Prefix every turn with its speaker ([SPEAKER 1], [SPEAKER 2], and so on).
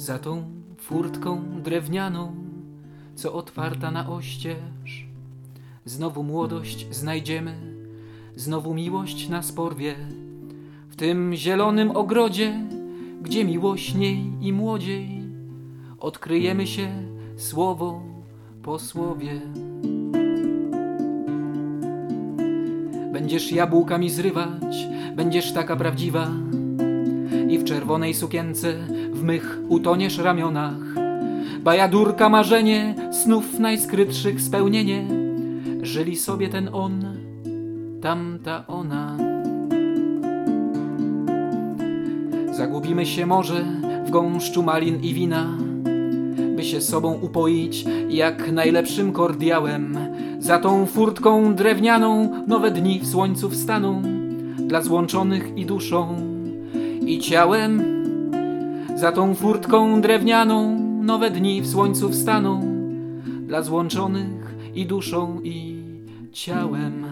[SPEAKER 1] Za tą furtką drewnianą, co otwarta na oścież, znowu młodość znajdziemy, znowu miłość nas porwie. W tym zielonym ogrodzie, gdzie miłośniej i młodziej, odkryjemy się słowo po słowie. Będziesz jabłkami zrywać, będziesz taka prawdziwa i w czerwonej sukience w mych utoniesz ramionach. Bajadurka marzenie, snów najskrytszych spełnienie. Żyli sobie ten on, tamta ona. Zagubimy się może w gąszczu malin i wina, by się sobą upoić jak najlepszym kordiałem. Za tą furtką drewnianą nowe dni w słońcu wstaną dla złączonych i duszą i ciałem. Za tą furtką drewnianą nowe dni w słońcu wstaną dla złączonych i duszą i ciałem.